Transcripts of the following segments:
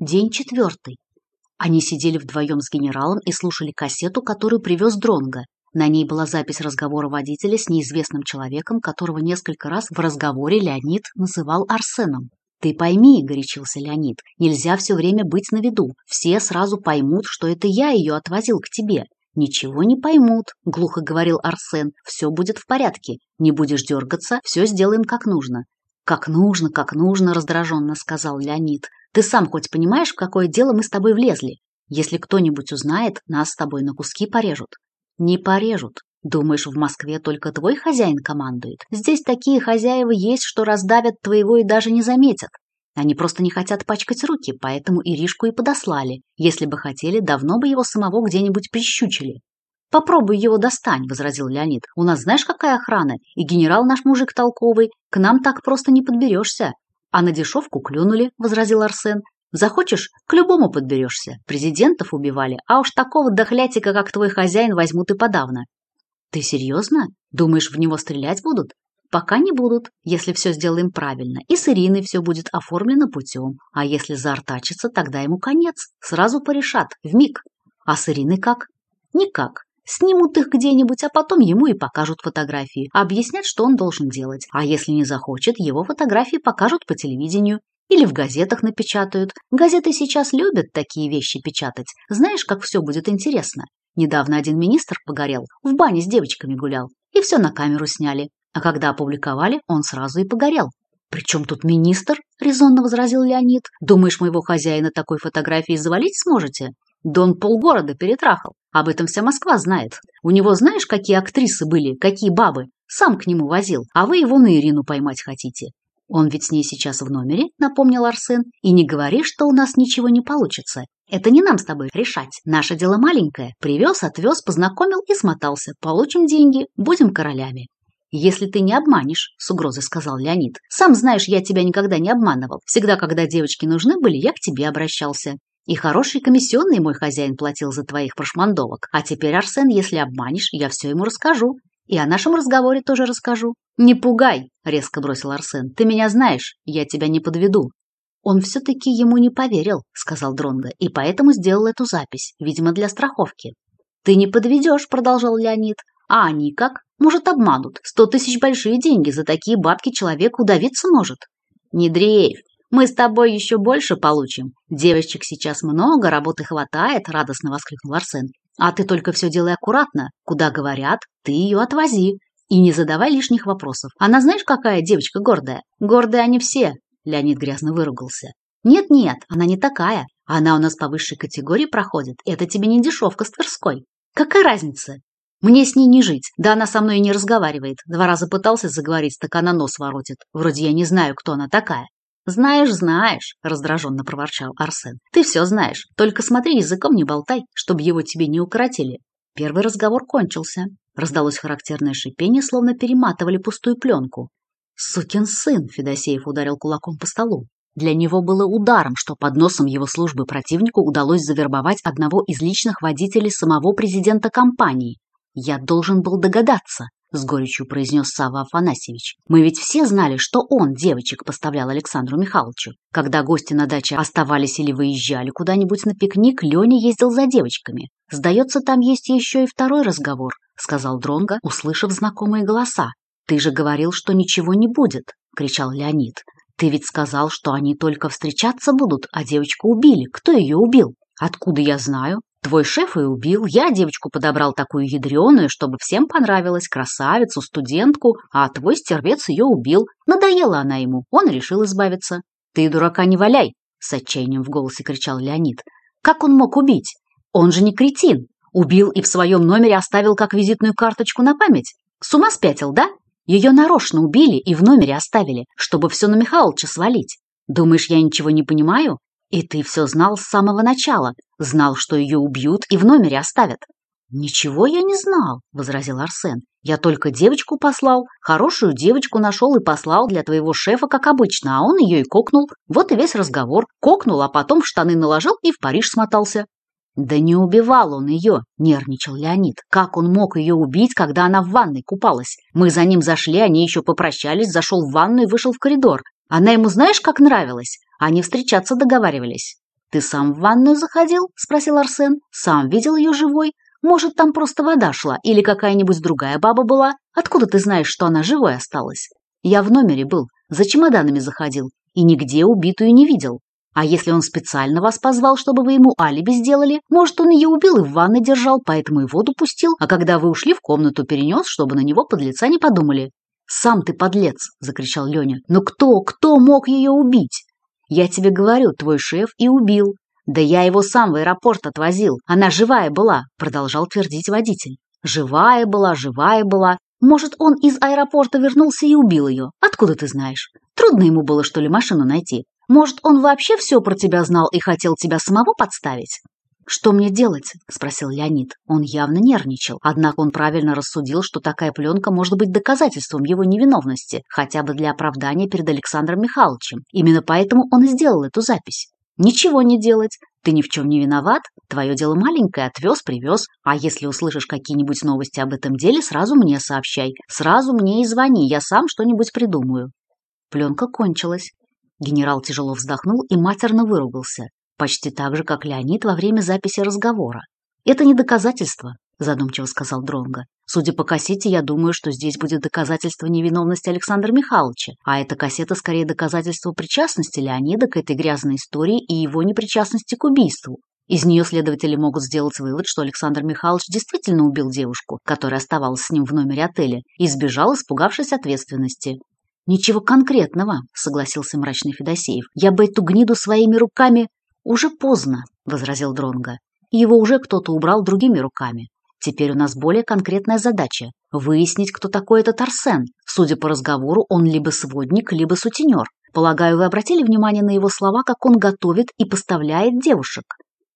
День четвертый. Они сидели вдвоем с генералом и слушали кассету, которую привез Дронга. На ней была запись разговора водителя с неизвестным человеком, которого несколько раз в разговоре Леонид называл Арсеном. «Ты пойми», — горячился Леонид, — «нельзя все время быть на виду. Все сразу поймут, что это я ее отвозил к тебе. «Ничего не поймут», — глухо говорил Арсен. «Все будет в порядке. Не будешь дергаться, все сделаем как нужно». «Как нужно, как нужно», — раздраженно сказал Леонид. Ты сам хоть понимаешь, в какое дело мы с тобой влезли? Если кто-нибудь узнает, нас с тобой на куски порежут». «Не порежут. Думаешь, в Москве только твой хозяин командует? Здесь такие хозяева есть, что раздавят твоего и даже не заметят. Они просто не хотят пачкать руки, поэтому Иришку и подослали. Если бы хотели, давно бы его самого где-нибудь прищучили». «Попробуй его достань», — возразил Леонид. «У нас знаешь, какая охрана? И генерал наш мужик толковый. К нам так просто не подберешься. А на дешевку клюнули, возразил Арсен. Захочешь, к любому подберешься. Президентов убивали, а уж такого дохлятика, как твой хозяин, возьмут и подавно. Ты серьезно? Думаешь, в него стрелять будут? Пока не будут, если все сделаем правильно. И с Ириной все будет оформлено путем. А если заортачится, тогда ему конец. Сразу порешат, вмиг. А с Ириной как? Никак. Снимут их где-нибудь, а потом ему и покажут фотографии. Объяснят, что он должен делать. А если не захочет, его фотографии покажут по телевидению. Или в газетах напечатают. Газеты сейчас любят такие вещи печатать. Знаешь, как все будет интересно? Недавно один министр погорел, в бане с девочками гулял. И все на камеру сняли. А когда опубликовали, он сразу и погорел. «Причем тут министр?» – резонно возразил Леонид. «Думаешь, моего хозяина такой фотографией завалить сможете?» Дон полгорода перетрахал. Об этом вся Москва знает. У него знаешь, какие актрисы были, какие бабы? Сам к нему возил, а вы его на Ирину поймать хотите. Он ведь с ней сейчас в номере, напомнил Арсен. И не говори, что у нас ничего не получится. Это не нам с тобой решать. Наше дело маленькое. Привез, отвез, познакомил и смотался. Получим деньги, будем королями. «Если ты не обманешь», — с угрозой сказал Леонид. «Сам знаешь, я тебя никогда не обманывал. Всегда, когда девочки нужны были, я к тебе обращался. И хороший комиссионный мой хозяин платил за твоих прошмандовок. А теперь, Арсен, если обманешь, я все ему расскажу. И о нашем разговоре тоже расскажу. Не пугай, резко бросил Арсен. Ты меня знаешь, я тебя не подведу. Он все-таки ему не поверил, сказал Дронга, и поэтому сделал эту запись, видимо, для страховки. Ты не подведешь, продолжал Леонид. А они как? Может, обманут. Сто тысяч большие деньги. За такие бабки человек удавиться может. Не дрейфь, мы с тобой еще больше получим. Девочек сейчас много, работы хватает, радостно воскликнул Арсен. А ты только все делай аккуратно. Куда говорят, ты ее отвози. И не задавай лишних вопросов. Она знаешь, какая девочка гордая? Гордые они все. Леонид грязно выругался. Нет-нет, она не такая. Она у нас по высшей категории проходит. Это тебе не дешевка с Тверской. Какая разница? Мне с ней не жить. Да она со мной и не разговаривает. Два раза пытался заговорить, так она нос воротит. Вроде я не знаю, кто она такая. «Знаешь, знаешь», – раздраженно проворчал Арсен. «Ты все знаешь, только смотри, языком не болтай, чтобы его тебе не укоротили». Первый разговор кончился. Раздалось характерное шипение, словно перематывали пустую пленку. «Сукин сын!» – Федосеев ударил кулаком по столу. Для него было ударом, что под носом его службы противнику удалось завербовать одного из личных водителей самого президента компании. «Я должен был догадаться!» — с горечью произнес Сава Афанасьевич. «Мы ведь все знали, что он девочек поставлял Александру Михайловичу. Когда гости на даче оставались или выезжали куда-нибудь на пикник, Леня ездил за девочками. Сдается, там есть еще и второй разговор», — сказал Дронга, услышав знакомые голоса. «Ты же говорил, что ничего не будет», — кричал Леонид. «Ты ведь сказал, что они только встречаться будут, а девочку убили. Кто ее убил?» «Откуда я знаю?» Твой шеф и убил. Я девочку подобрал такую ядреную, чтобы всем понравилась, красавицу, студентку, а твой стервец ее убил. Надоела она ему, он решил избавиться. Ты, дурака, не валяй!» С отчаянием в голосе кричал Леонид. «Как он мог убить? Он же не кретин. Убил и в своем номере оставил как визитную карточку на память. С ума спятил, да? Ее нарочно убили и в номере оставили, чтобы все на Михалыча свалить. Думаешь, я ничего не понимаю? И ты все знал с самого начала, знал, что ее убьют и в номере оставят. «Ничего я не знал», — возразил Арсен. «Я только девочку послал, хорошую девочку нашел и послал для твоего шефа, как обычно, а он ее и кокнул. Вот и весь разговор. Кокнул, а потом в штаны наложил и в Париж смотался». «Да не убивал он ее», — нервничал Леонид. «Как он мог ее убить, когда она в ванной купалась? Мы за ним зашли, они еще попрощались, зашел в ванну и вышел в коридор. Она ему знаешь, как нравилась? Они встречаться договаривались. «Ты сам в ванную заходил?» – спросил Арсен. «Сам видел ее живой? Может, там просто вода шла или какая-нибудь другая баба была? Откуда ты знаешь, что она живой осталась?» «Я в номере был, за чемоданами заходил и нигде убитую не видел. А если он специально вас позвал, чтобы вы ему алиби сделали? Может, он ее убил и в ванной держал, поэтому и воду пустил, а когда вы ушли, в комнату перенес, чтобы на него подлеца не подумали». «Сам ты подлец!» – закричал Леня. «Но кто, кто мог ее убить?» Я тебе говорю, твой шеф и убил. Да я его сам в аэропорт отвозил. Она живая была, продолжал твердить водитель. Живая была, живая была. Может, он из аэропорта вернулся и убил ее. Откуда ты знаешь? Трудно ему было, что ли, машину найти. Может, он вообще все про тебя знал и хотел тебя самого подставить? «Что мне делать?» – спросил Леонид. Он явно нервничал, однако он правильно рассудил, что такая пленка может быть доказательством его невиновности, хотя бы для оправдания перед Александром Михайловичем. Именно поэтому он и сделал эту запись. «Ничего не делать. Ты ни в чем не виноват. Твое дело маленькое, отвез, привез. А если услышишь какие-нибудь новости об этом деле, сразу мне сообщай. Сразу мне и звони, я сам что-нибудь придумаю». Пленка кончилась. Генерал тяжело вздохнул и матерно выругался почти так же, как Леонид во время записи разговора. Это не доказательство, задумчиво сказал Дронга. Судя по кассете, я думаю, что здесь будет доказательство невиновности Александра Михайловича, а эта кассета скорее доказательство причастности Леонида к этой грязной истории и его непричастности к убийству. Из нее следователи могут сделать вывод, что Александр Михайлович действительно убил девушку, которая оставалась с ним в номере отеля, и сбежал, испугавшись ответственности. «Ничего конкретного», — согласился мрачный Федосеев. «Я бы эту гниду своими руками...» «Уже поздно», — возразил Дронга. «Его уже кто-то убрал другими руками. Теперь у нас более конкретная задача — выяснить, кто такой этот Арсен. Судя по разговору, он либо сводник, либо сутенер. Полагаю, вы обратили внимание на его слова, как он готовит и поставляет девушек.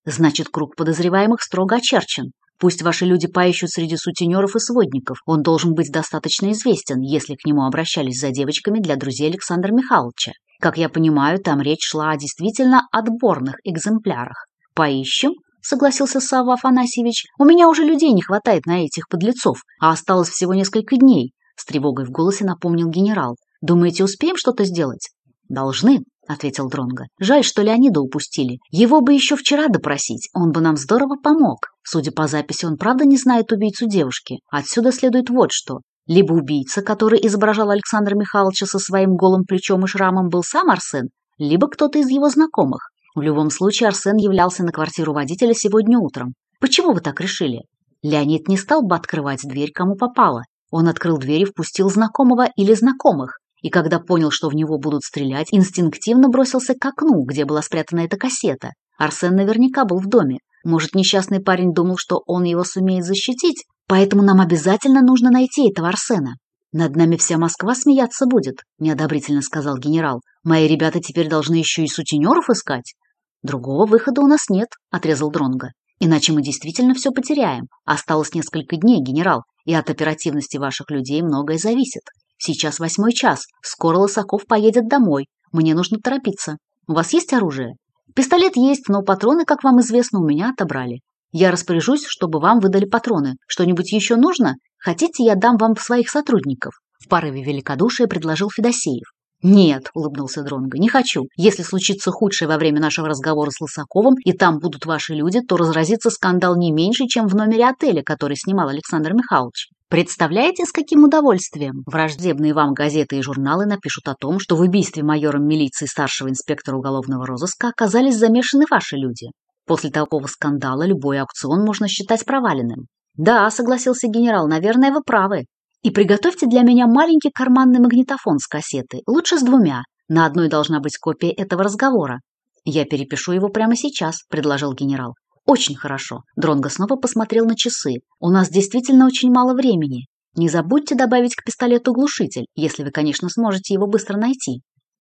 Значит, круг подозреваемых строго очерчен. Пусть ваши люди поищут среди сутенеров и сводников. Он должен быть достаточно известен, если к нему обращались за девочками для друзей Александра Михайловича. Как я понимаю, там речь шла о действительно отборных экземплярах. Поищем, — согласился Савва Афанасьевич. «У меня уже людей не хватает на этих подлецов, а осталось всего несколько дней», — с тревогой в голосе напомнил генерал. «Думаете, успеем что-то сделать?» «Должны», — ответил Дронга. «Жаль, что Леонида упустили. Его бы еще вчера допросить, он бы нам здорово помог». Судя по записи, он правда не знает убийцу девушки. Отсюда следует вот что. Либо убийца, который изображал Александра Михайловича со своим голым плечом и шрамом, был сам Арсен, либо кто-то из его знакомых. В любом случае, Арсен являлся на квартиру водителя сегодня утром. Почему вы так решили? Леонид не стал бы открывать дверь, кому попало. Он открыл дверь и впустил знакомого или знакомых. И когда понял, что в него будут стрелять, инстинктивно бросился к окну, где была спрятана эта кассета. Арсен наверняка был в доме. Может, несчастный парень думал, что он его сумеет защитить, поэтому нам обязательно нужно найти этого Арсена. «Над нами вся Москва смеяться будет», — неодобрительно сказал генерал. «Мои ребята теперь должны еще и сутенеров искать». «Другого выхода у нас нет», — отрезал Дронго. «Иначе мы действительно все потеряем. Осталось несколько дней, генерал, и от оперативности ваших людей многое зависит. Сейчас восьмой час, скоро Лосаков поедет домой. Мне нужно торопиться. У вас есть оружие? Пистолет есть, но патроны, как вам известно, у меня отобрали. Я распоряжусь, чтобы вам выдали патроны. Что-нибудь еще нужно? Хотите, я дам вам своих сотрудников?» В порыве великодушия предложил Федосеев. «Нет», — улыбнулся Дронго, — «не хочу. Если случится худшее во время нашего разговора с Лысаковым, и там будут ваши люди, то разразится скандал не меньше, чем в номере отеля, который снимал Александр Михайлович. Представляете, с каким удовольствием враждебные вам газеты и журналы напишут о том, что в убийстве майора милиции старшего инспектора уголовного розыска оказались замешаны ваши люди? После такого скандала любой аукцион можно считать проваленным. Да, согласился генерал, наверное, вы правы. И приготовьте для меня маленький карманный магнитофон с кассеты, лучше с двумя. На одной должна быть копия этого разговора. Я перепишу его прямо сейчас, предложил генерал. Очень хорошо. Дронго снова посмотрел на часы. У нас действительно очень мало времени. Не забудьте добавить к пистолету глушитель, если вы, конечно, сможете его быстро найти.